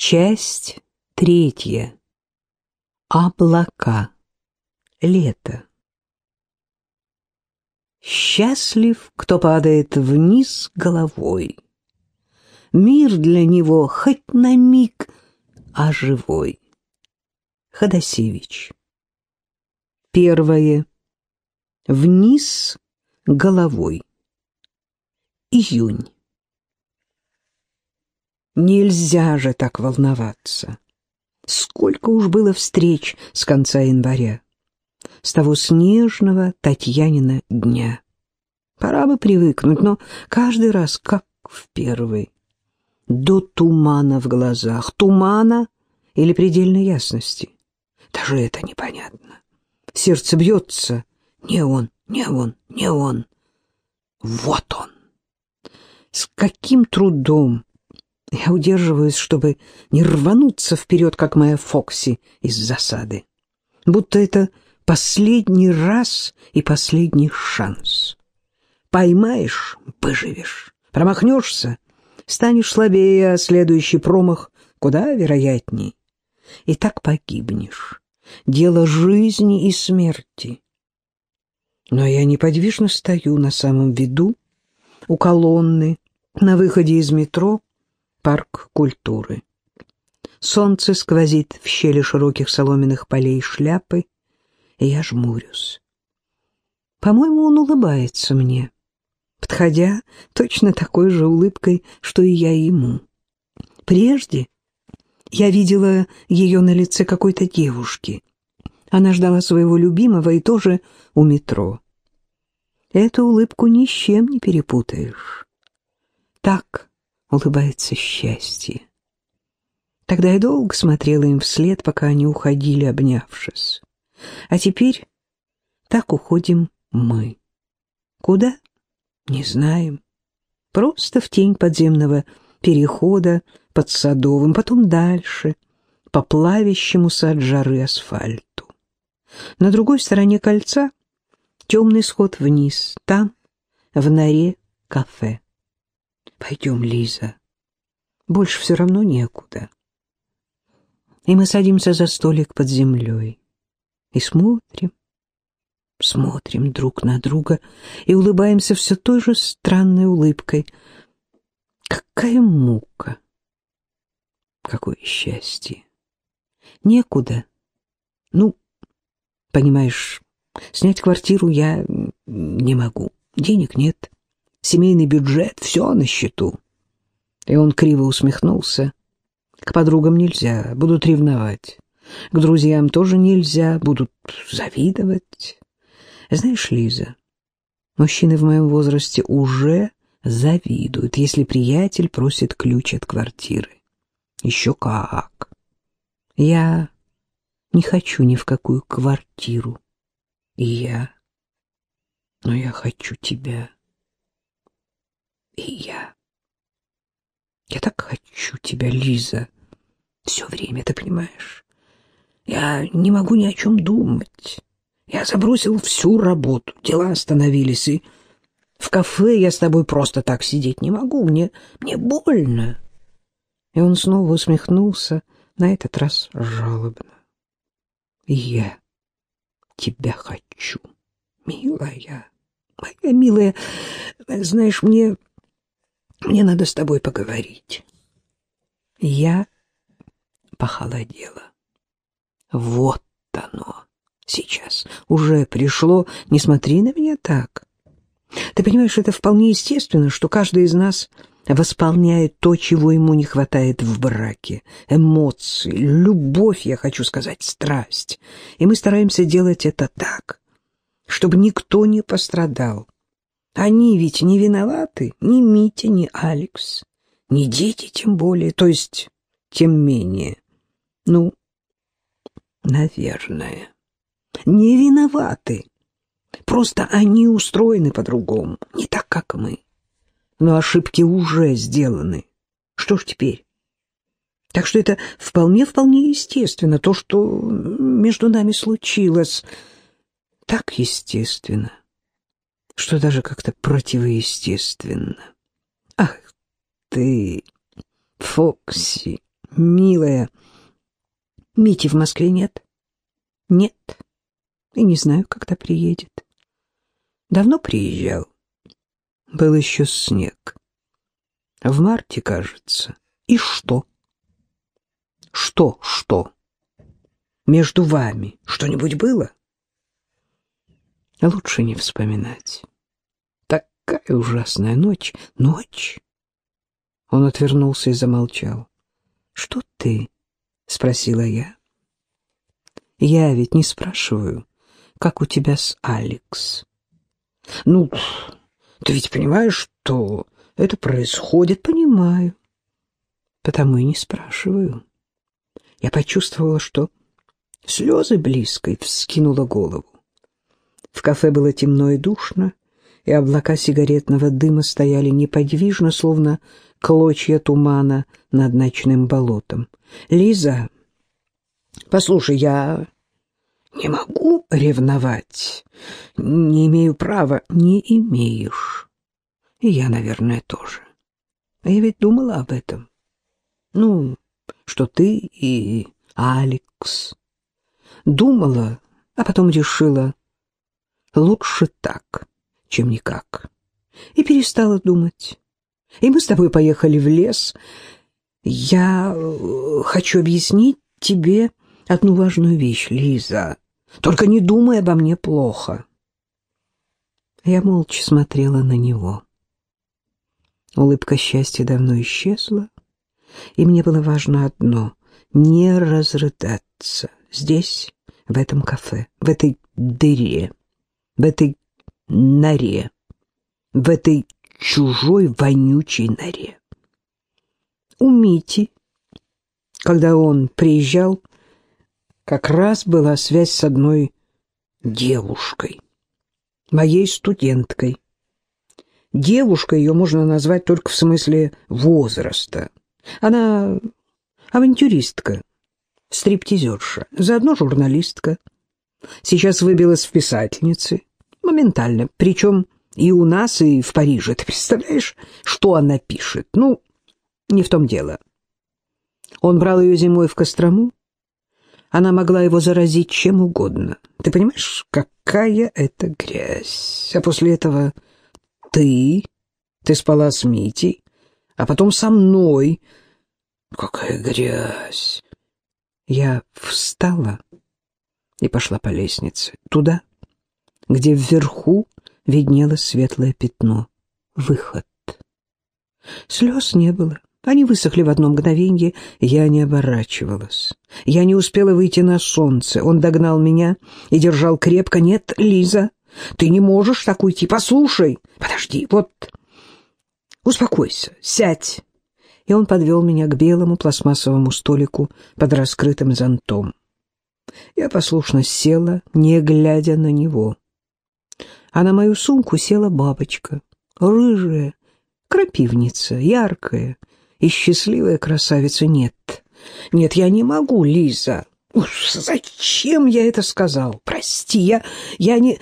Часть третья. Облака. Лето. Счастлив, кто падает вниз головой. Мир для него хоть на миг, а живой. Ходосевич. Первое. Вниз головой. Июнь. Нельзя же так волноваться. Сколько уж было встреч с конца января, с того снежного Татьянина дня. Пора бы привыкнуть, но каждый раз как в первый. До тумана в глазах, тумана или предельной ясности. Даже это непонятно. Сердце бьется. Не он, не он, не он. Вот он. С каким трудом я удерживаюсь, чтобы не рвануться вперед, как моя Фокси из засады. Будто это последний раз и последний шанс. Поймаешь — выживешь. Промахнешься — станешь слабее, а следующий промах куда вероятней. И так погибнешь. Дело жизни и смерти. Но я неподвижно стою на самом виду, у колонны, на выходе из метро, парк культуры. Солнце сквозит в щели широких соломенных полей шляпы, и я жмурюсь. По-моему, он улыбается мне, подходя точно такой же улыбкой, что и я ему. Прежде я видела ее на лице какой-то девушки. Она ждала своего любимого и тоже у метро. Эту улыбку ни с чем не перепутаешь. Так улыбается счастье. Тогда я долго смотрела им вслед, пока они уходили, обнявшись. А теперь так уходим мы. Куда? Не знаем. Просто в тень подземного перехода под Садовым, потом дальше, по плавящемуся от жары асфальту. На другой стороне кольца темный сход вниз, там, в норе, кафе. Пойдем, Лиза. Больше все равно некуда. И мы садимся за столик под землей и смотрим, смотрим друг на друга и улыбаемся все той же странной улыбкой. Какая мука! Какое счастье! Некуда. Ну, понимаешь, снять квартиру я не могу. Денег нет семейный бюджет, все на счету. И он криво усмехнулся. К подругам нельзя, будут ревновать. К друзьям тоже нельзя, будут завидовать. Знаешь, Лиза, мужчины в моем возрасте уже завидуют, если приятель просит ключ от квартиры. Еще как. Я не хочу ни в какую квартиру. И я... Но я хочу тебя и я. Я так хочу тебя, Лиза, все время, ты понимаешь? Я не могу ни о чем думать. Я забросил всю работу, дела остановились, и в кафе я с тобой просто так сидеть не могу, мне, мне больно. И он снова усмехнулся, на этот раз жалобно. Я тебя хочу, милая, моя милая, знаешь, мне мне надо с тобой поговорить. Я похолодела. Вот оно сейчас уже пришло. Не смотри на меня так. Ты понимаешь, это вполне естественно, что каждый из нас восполняет то, чего ему не хватает в браке. Эмоции, любовь, я хочу сказать, страсть. И мы стараемся делать это так, чтобы никто не пострадал. Они ведь не виноваты, ни Митя, ни Алекс, ни дети тем более, то есть тем менее. Ну, наверное, не виноваты. Просто они устроены по-другому, не так, как мы. Но ошибки уже сделаны. Что ж теперь? Так что это вполне-вполне естественно, то, что между нами случилось. Так естественно что даже как-то противоестественно. Ах ты, Фокси, Милая, Мити в Москве нет? Нет. И не знаю, когда приедет. Давно приезжал. Был еще снег. В марте, кажется. И что? Что, что? Между вами что-нибудь было? Лучше не вспоминать. Такая ужасная ночь. Ночь? Он отвернулся и замолчал. Что ты? Спросила я. Я ведь не спрашиваю, как у тебя с Алекс. Ну, ты ведь понимаешь, что это происходит? Понимаю. Потому и не спрашиваю. Я почувствовала, что слезы близко, и вскинула голову. В кафе было темно и душно, и облака сигаретного дыма стояли неподвижно, словно клочья тумана над ночным болотом. «Лиза, послушай, я не могу ревновать, не имею права, не имеешь. И я, наверное, тоже. А я ведь думала об этом. Ну, что ты и Алекс. Думала, а потом решила, лучше так, чем никак. И перестала думать. И мы с тобой поехали в лес. Я э, хочу объяснить тебе одну важную вещь, Лиза. Только не думай обо мне плохо. Я молча смотрела на него. Улыбка счастья давно исчезла, и мне было важно одно — не разрыдаться здесь, в этом кафе, в этой дыре, в этой норе, в этой чужой вонючей норе. У Мити, когда он приезжал, как раз была связь с одной девушкой, моей студенткой. Девушка ее можно назвать только в смысле возраста. Она авантюристка, стриптизерша, заодно журналистка. Сейчас выбилась в писательницы. Моментально. Причем и у нас, и в Париже. Ты представляешь, что она пишет? Ну, не в том дело. Он брал ее зимой в Кострому, она могла его заразить чем угодно. Ты понимаешь, какая это грязь? А после этого ты, ты спала с Митей, а потом со мной. Какая грязь! Я встала и пошла по лестнице, туда, где вверху виднелось светлое пятно. Выход. Слез не было. Они высохли в одно мгновенье, я не оборачивалась. Я не успела выйти на солнце. Он догнал меня и держал крепко. «Нет, Лиза, ты не можешь так уйти. Послушай, подожди, вот, успокойся, сядь». И он подвел меня к белому пластмассовому столику под раскрытым зонтом. Я послушно села, не глядя на него. А на мою сумку села бабочка, рыжая, крапивница, яркая, и счастливая красавица нет. Нет, я не могу, Лиза. Уж зачем я это сказал? Прости, я, я не...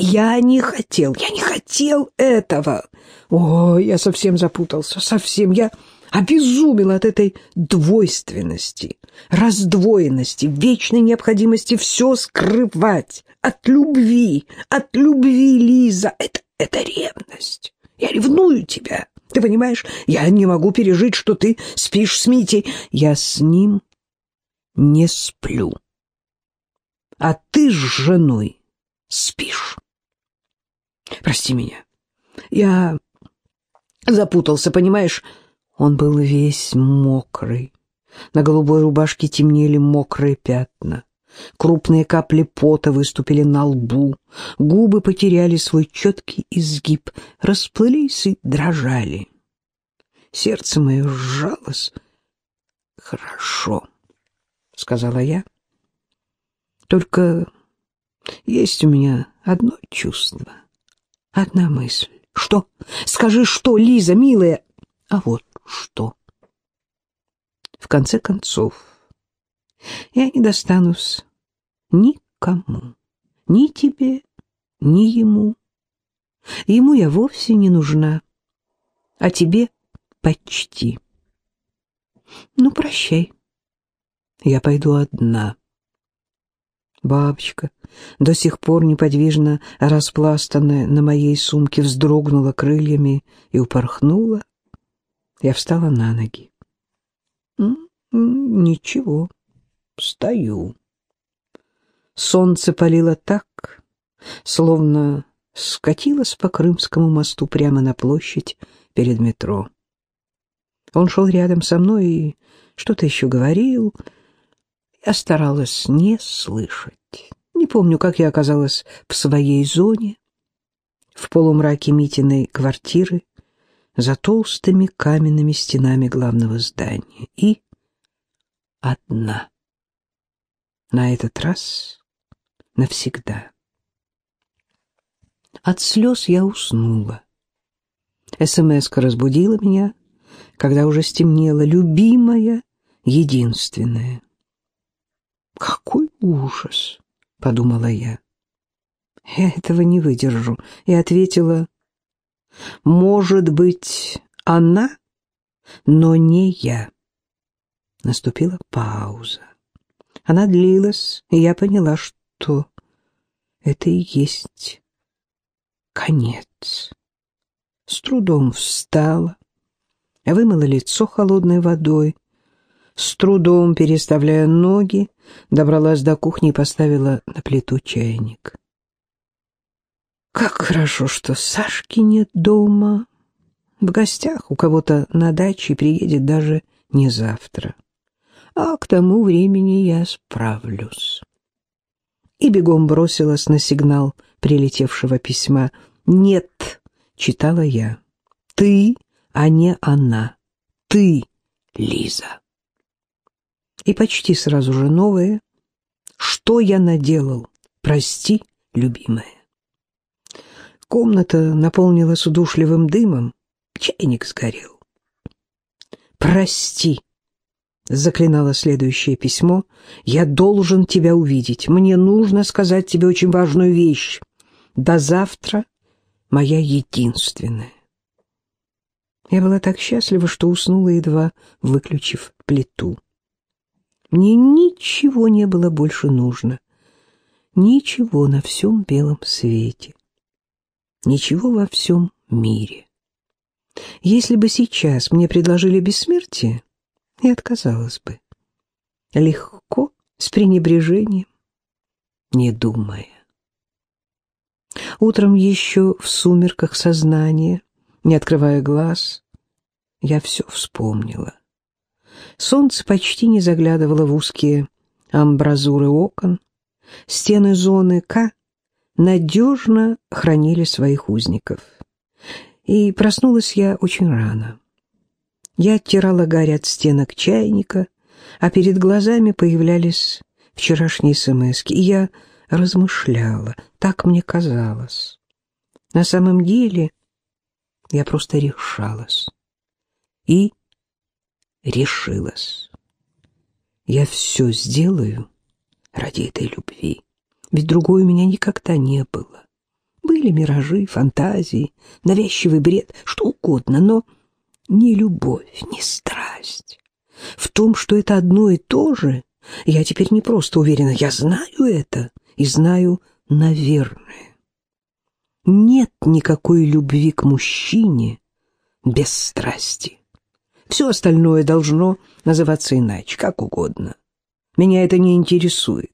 Я не хотел, я не хотел этого. О, я совсем запутался, совсем. Я обезумел от этой двойственности, раздвоенности, вечной необходимости все скрывать. От любви, от любви, Лиза. Это, это ревность. Я ревную тебя. Ты понимаешь, я не могу пережить, что ты спишь с Митей. Я с ним не сплю. А ты с женой спишь. Прости меня. Я запутался, понимаешь? Он был весь мокрый. На голубой рубашке темнели мокрые пятна. Крупные капли пота выступили на лбу, губы потеряли свой четкий изгиб, расплылись и дрожали. Сердце мое сжалось. «Хорошо», — сказала я. «Только есть у меня одно чувство, одна мысль. Что? Скажи, что, Лиза, милая? А вот что. В конце концов, я не достанусь никому, ни тебе, ни ему. Ему я вовсе не нужна, а тебе почти. Ну, прощай. Я пойду одна. Бабочка, до сих пор неподвижно распластанная на моей сумке, вздрогнула крыльями и упорхнула. Я встала на ноги. Ничего, стою. Солнце палило так, словно скатилось по Крымскому мосту прямо на площадь перед метро. Он шел рядом со мной и что-то еще говорил. Я старалась не слышать. Не помню, как я оказалась в своей зоне, в полумраке Митиной квартиры, за толстыми каменными стенами главного здания. И одна. На этот раз навсегда. От слез я уснула. СМС-ка разбудила меня, когда уже стемнело, любимая, единственная. «Какой ужас!» — подумала я. «Я этого не выдержу», и ответила, «Может быть, она, но не я». Наступила пауза. Она длилась, и я поняла, что это и есть конец. С трудом встала, вымыла лицо холодной водой, с трудом переставляя ноги, добралась до кухни и поставила на плиту чайник. Как хорошо, что Сашки нет дома. В гостях у кого-то на даче приедет даже не завтра. А к тому времени я справлюсь. И бегом бросилась на сигнал прилетевшего письма. «Нет», — читала я, — «ты, а не она. Ты, Лиза». И почти сразу же новое. «Что я наделал? Прости, любимая». Комната наполнилась удушливым дымом, чайник сгорел. «Прости», — заклинало следующее письмо, — «я должен тебя увидеть. Мне нужно сказать тебе очень важную вещь. До завтра моя единственная». Я была так счастлива, что уснула, едва выключив плиту. Мне ничего не было больше нужно. Ничего на всем белом свете ничего во всем мире. Если бы сейчас мне предложили бессмертие, я отказалась бы. Легко, с пренебрежением, не думая. Утром еще в сумерках сознания, не открывая глаз, я все вспомнила. Солнце почти не заглядывало в узкие амбразуры окон, стены зоны К надежно хранили своих узников. И проснулась я очень рано. Я оттирала гарь от стенок чайника, а перед глазами появлялись вчерашние смски, и я размышляла, так мне казалось. На самом деле я просто решалась. И решилась. Я все сделаю ради этой любви ведь другой у меня никогда не было. Были миражи, фантазии, навязчивый бред, что угодно, но не любовь, не страсть. В том, что это одно и то же, я теперь не просто уверена, я знаю это и знаю, наверное. Нет никакой любви к мужчине без страсти. Все остальное должно называться иначе, как угодно. Меня это не интересует.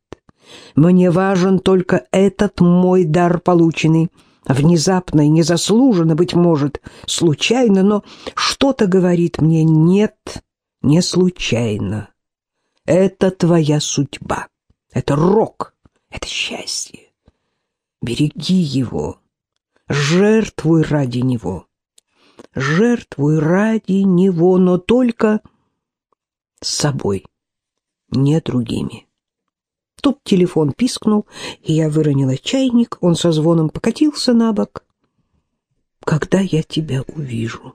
Мне важен только этот мой дар полученный. Внезапно и незаслуженно, быть может, случайно, но что-то говорит мне «нет, не случайно». Это твоя судьба, это рок, это счастье. Береги его, жертвуй ради него. Жертвуй ради него, но только с собой, не другими. Тут телефон пискнул, и я выронила чайник, он со звоном покатился на бок. «Когда я тебя увижу?»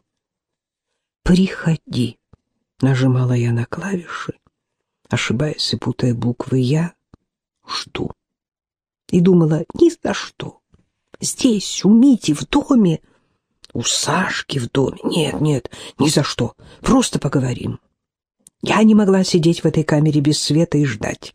«Приходи», — нажимала я на клавиши, ошибаясь и путая буквы «я», «жду». И думала, ни за что. Здесь, у Мити, в доме, у Сашки в доме. Нет, нет, ни за что. Просто поговорим. Я не могла сидеть в этой камере без света и ждать.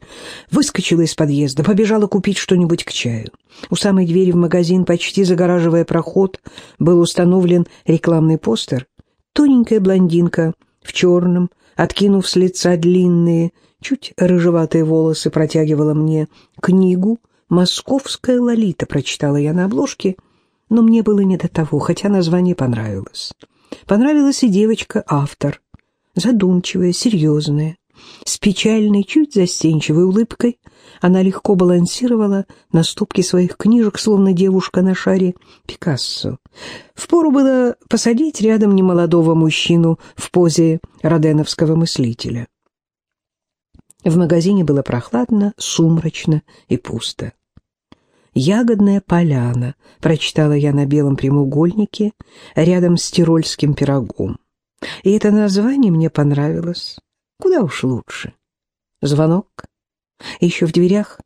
Выскочила из подъезда, побежала купить что-нибудь к чаю. У самой двери в магазин, почти загораживая проход, был установлен рекламный постер. Тоненькая блондинка в черном, откинув с лица длинные, чуть рыжеватые волосы, протягивала мне книгу «Московская Лолита», прочитала я на обложке, но мне было не до того, хотя название понравилось. Понравилась и девочка-автор, задумчивая, серьезная, с печальной, чуть застенчивой улыбкой. Она легко балансировала на стопке своих книжек, словно девушка на шаре Пикассо. Впору было посадить рядом немолодого мужчину в позе роденовского мыслителя. В магазине было прохладно, сумрачно и пусто. «Ягодная поляна», — прочитала я на белом прямоугольнике рядом с тирольским пирогом. И это название мне понравилось. Куда уж лучше. Звонок. Еще в дверях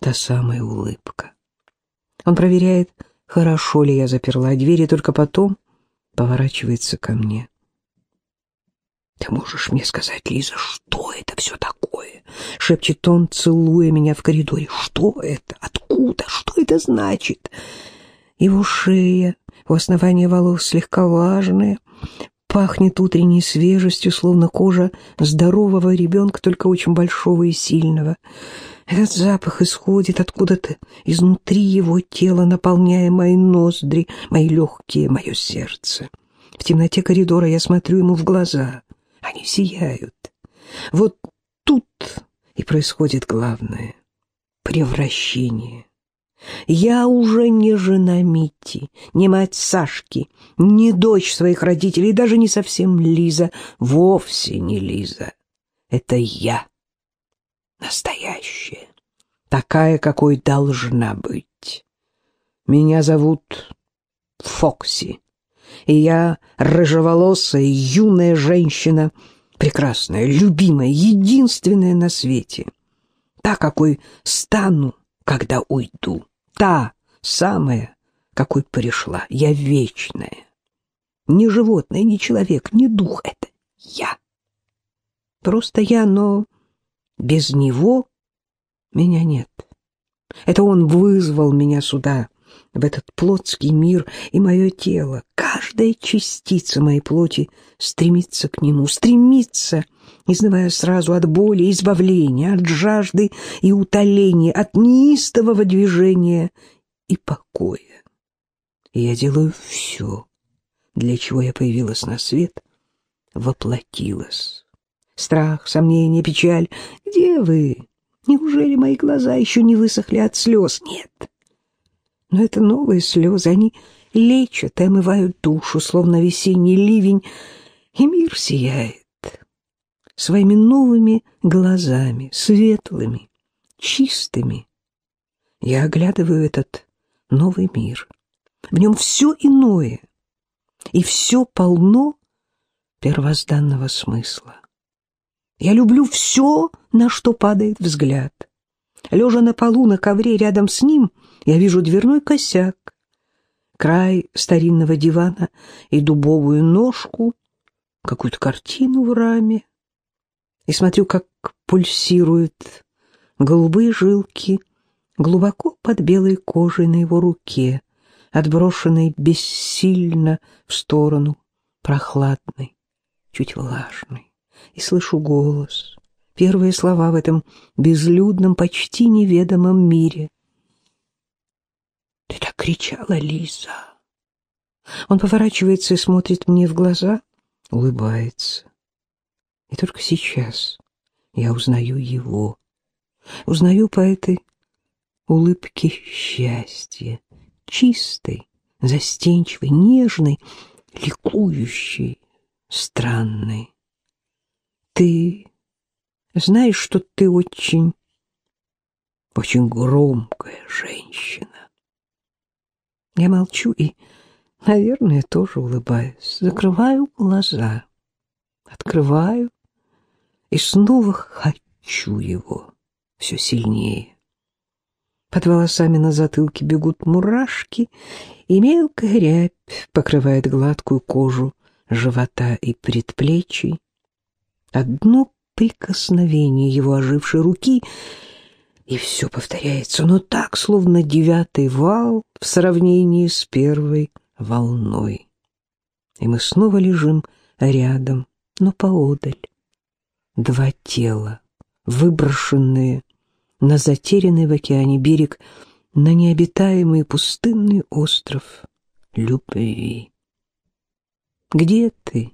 та самая улыбка. Он проверяет, хорошо ли я заперла дверь, и только потом поворачивается ко мне. «Ты можешь мне сказать, Лиза, что это все такое?» — шепчет он, целуя меня в коридоре. «Что это? Откуда? Что это значит?» Его шея у основания волос слегка влажная, Пахнет утренней свежестью, словно кожа здорового ребенка, только очень большого и сильного. Этот запах исходит откуда-то изнутри его тела, наполняя мои ноздри, мои легкие, мое сердце. В темноте коридора я смотрю ему в глаза. Они сияют. Вот тут и происходит главное — превращение. Я уже не жена Мити, не мать Сашки, не дочь своих родителей, даже не совсем Лиза, вовсе не Лиза. Это я, настоящая, такая, какой должна быть. Меня зовут Фокси, и я рыжеволосая, юная женщина, прекрасная, любимая, единственная на свете. Та, какой стану, когда уйду та самая, какой пришла. Я вечная. Не животное, не человек, не дух. Это я. Просто я, но без него меня нет. Это он вызвал меня сюда, в этот плотский мир, и мое тело, каждая частица моей плоти стремится к нему, стремится, изнывая сразу от боли, избавления, от жажды и утоления, от неистового движения и покоя. И я делаю все, для чего я появилась на свет, воплотилась. Страх, сомнение, печаль. Где вы? Неужели мои глаза еще не высохли от слез? Нет. Но это новые слезы, они лечат и омывают душу, словно весенний ливень, и мир сияет своими новыми глазами, светлыми, чистыми. Я оглядываю этот новый мир. В нем все иное, и все полно первозданного смысла. Я люблю все, на что падает взгляд. Лежа на полу на ковре рядом с ним, я вижу дверной косяк, край старинного дивана и дубовую ножку, какую-то картину в раме. И смотрю, как пульсируют голубые жилки глубоко под белой кожей на его руке, отброшенной бессильно в сторону, прохладной, чуть влажной, и слышу голос, первые слова в этом безлюдном, почти неведомом мире. «Ты так кричала, Лиза!» Он поворачивается и смотрит мне в глаза, улыбается. И только сейчас я узнаю его. Узнаю по этой улыбке счастья, чистой, застенчивой, нежной, ликующей, странной. Ты знаешь, что ты очень, очень громкая женщина. Я молчу и, наверное, тоже улыбаюсь. Закрываю глаза, открываю и снова хочу его все сильнее. Под волосами на затылке бегут мурашки, и мелкая рябь покрывает гладкую кожу живота и предплечий. Одно прикосновение его ожившей руки, и все повторяется, но так, словно девятый вал в сравнении с первой волной. И мы снова лежим рядом, но поодаль. Два тела, выброшенные на затерянный в океане берег, на необитаемый пустынный остров любви. Где ты,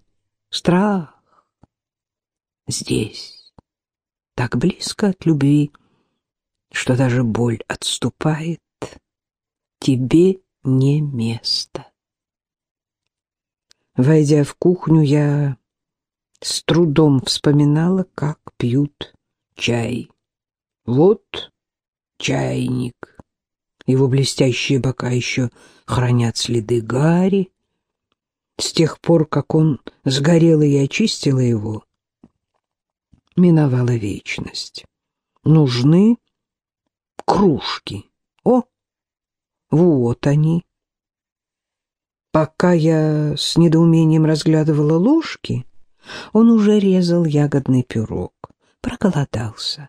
страх? Здесь, так близко от любви, что даже боль отступает. Тебе не место. Войдя в кухню, я с трудом вспоминала, как пьют чай. Вот чайник. Его блестящие бока еще хранят следы гари. С тех пор, как он сгорел и я очистила его, миновала вечность. Нужны кружки. О, вот они. Пока я с недоумением разглядывала ложки, он уже резал ягодный пирог, проголодался.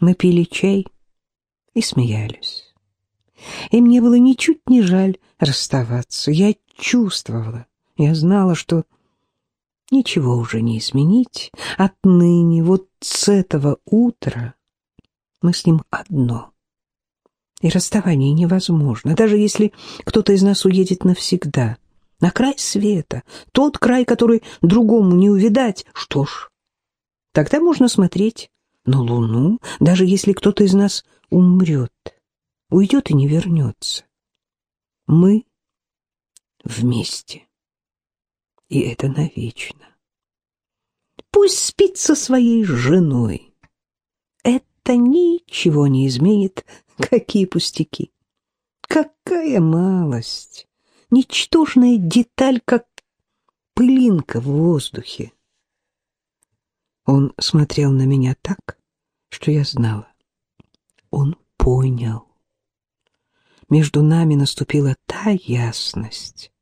Мы пили чай и смеялись. И мне было ничуть не жаль расставаться. Я чувствовала, я знала, что ничего уже не изменить. Отныне, вот с этого утра, мы с ним одно. И расставание невозможно, даже если кто-то из нас уедет навсегда, на край света, тот край, который другому не увидать. Что ж, тогда можно смотреть на луну, даже если кто-то из нас умрет, уйдет и не вернется. Мы вместе, и это навечно. Пусть спит со своей женой. Это ничего не изменит, какие пустяки. Какая малость, ничтожная деталь, как пылинка в воздухе. Он смотрел на меня так, что я знала. Он понял. Между нами наступила та ясность,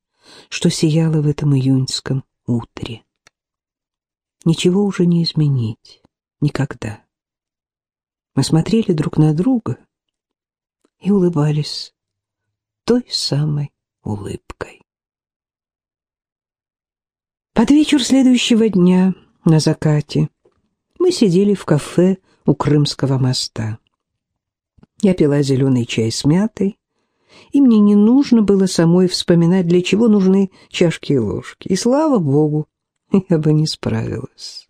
что сияла в этом июньском утре. Ничего уже не изменить. Никогда. Мы смотрели друг на друга и улыбались той самой улыбкой. Под вечер следующего дня на закате мы сидели в кафе у Крымского моста. Я пила зеленый чай с мятой, и мне не нужно было самой вспоминать, для чего нужны чашки и ложки. И слава богу, я бы не справилась.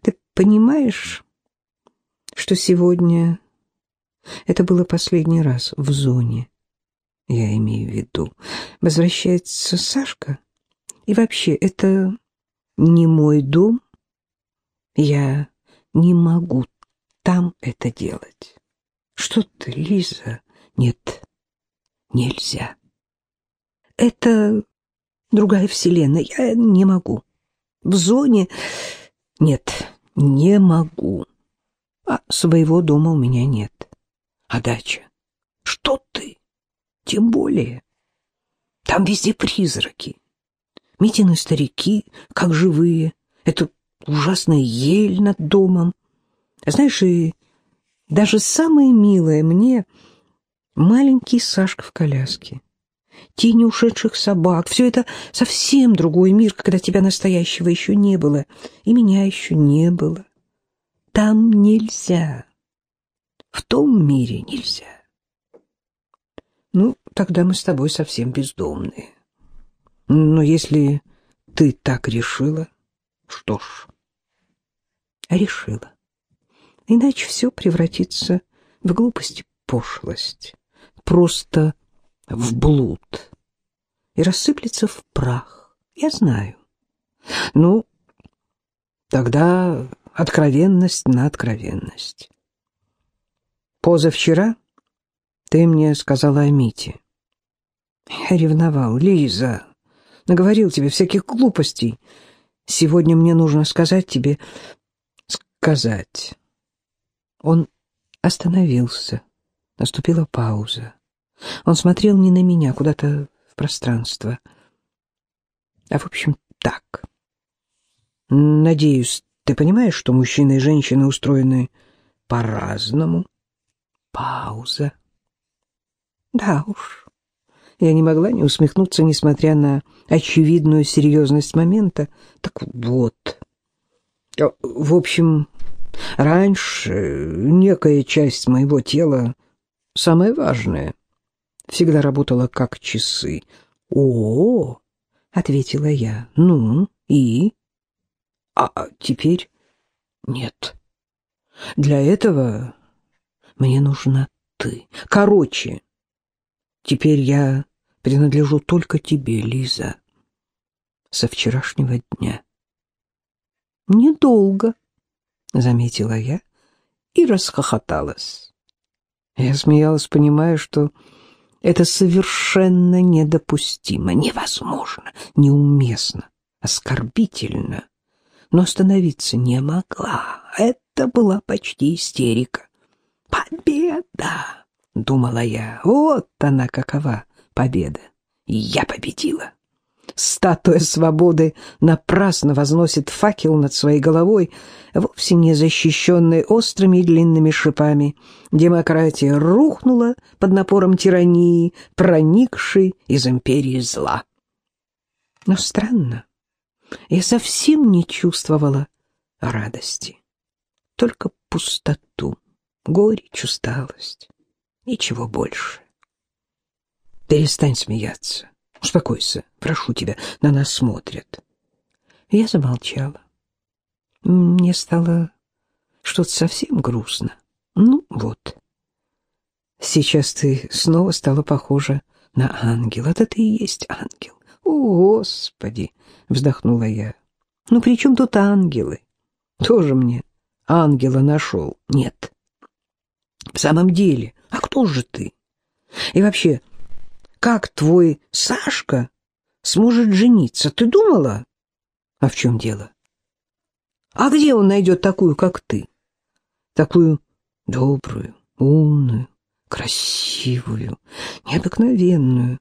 Ты понимаешь, что сегодня это было последний раз в зоне? Я имею в виду. Возвращается Сашка? И вообще, это не мой дом. Я не могу там это делать. Что ты, Лиза? Нет, нельзя. Это другая вселенная. Я не могу. В зоне... Нет, не могу. А своего дома у меня нет. А дача? Что ты? Тем более. Там везде призраки. Митины старики, как живые. Это ужасная ель над домом. Знаешь, и даже самое милое мне маленький Сашка в коляске тени ушедших собак. Все это совсем другой мир, когда тебя настоящего еще не было, и меня еще не было. Там нельзя. В том мире нельзя. Ну, тогда мы с тобой совсем бездомные. Но если ты так решила, что ж, решила. Иначе все превратится в глупость и пошлость. Просто в блуд и рассыплется в прах. Я знаю. Ну, тогда откровенность на откровенность. Позавчера ты мне сказала о Мите. Я ревновал. Лиза, наговорил тебе всяких глупостей. Сегодня мне нужно сказать тебе... Сказать. Он остановился. Наступила пауза. Он смотрел не на меня, куда-то в пространство. А в общем, так. Надеюсь, Ты понимаешь, что мужчины и женщины устроены по-разному? Пауза. Да уж. Я не могла не усмехнуться, несмотря на очевидную серьезность момента. Так вот. В общем, раньше некая часть моего тела, самая важная, всегда работала как часы. О, -о, -о ответила я. Ну, и? А теперь нет. Для этого мне нужна ты. Короче, теперь я принадлежу только тебе, Лиза. Со вчерашнего дня. Недолго, заметила я и расхохоталась. Я смеялась, понимая, что это совершенно недопустимо, невозможно, неуместно, оскорбительно. Но остановиться не могла. Это была почти истерика. «Победа!» — думала я. «Вот она какова победа! Я победила!» статуя свободы напрасно возносит факел над своей головой, вовсе не защищенной острыми и длинными шипами. Демократия рухнула под напором тирании, проникшей из империи зла. Но странно, я совсем не чувствовала радости, только пустоту, горечь, усталость, ничего больше. Перестань смеяться. Успокойся, прошу тебя, на нас смотрят. Я замолчала. Мне стало что-то совсем грустно. Ну вот. Сейчас ты снова стала похожа на ангела. Да ты и есть ангел. О, Господи, вздохнула я. Ну при чем тут ангелы? Тоже мне ангела нашел. Нет. В самом деле, а кто же ты? И вообще, как твой Сашка сможет жениться? Ты думала? А в чем дело? А где он найдет такую, как ты? Такую добрую, умную, красивую, необыкновенную.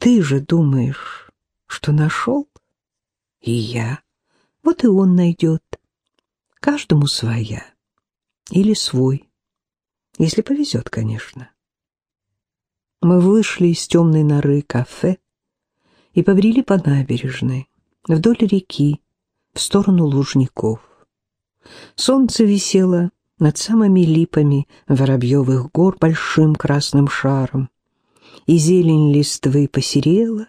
Ты же думаешь, что нашел? И я. Вот и он найдет. Каждому своя. Или свой. Если повезет, конечно. Мы вышли из темной норы кафе и побрели по набережной, вдоль реки, в сторону Лужников. Солнце висело над самыми липами Воробьевых гор большим красным шаром, и зелень листвы посерела,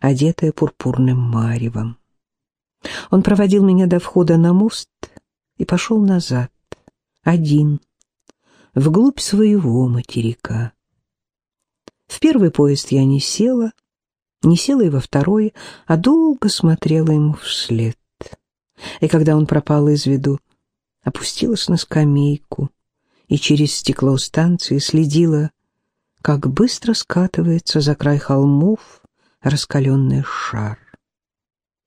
одетая пурпурным маревом. Он проводил меня до входа на мост и пошел назад, один, вглубь своего материка. В первый поезд я не села, не села и во второй, а долго смотрела ему вслед. И когда он пропал из виду, опустилась на скамейку и через стекло станции следила, как быстро скатывается за край холмов раскаленный шар.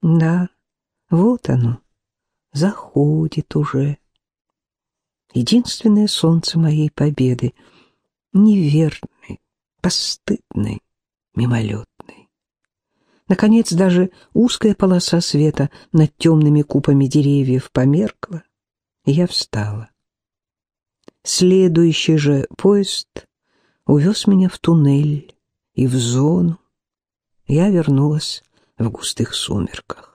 Да, вот оно, заходит уже. Единственное солнце моей победы — неверный, постыдный, мимолетный. Наконец, даже узкая полоса света над темными купами деревьев померкла, и я встала. Следующий же поезд увез меня в туннель и в зону. Я вернулась в густых сумерках.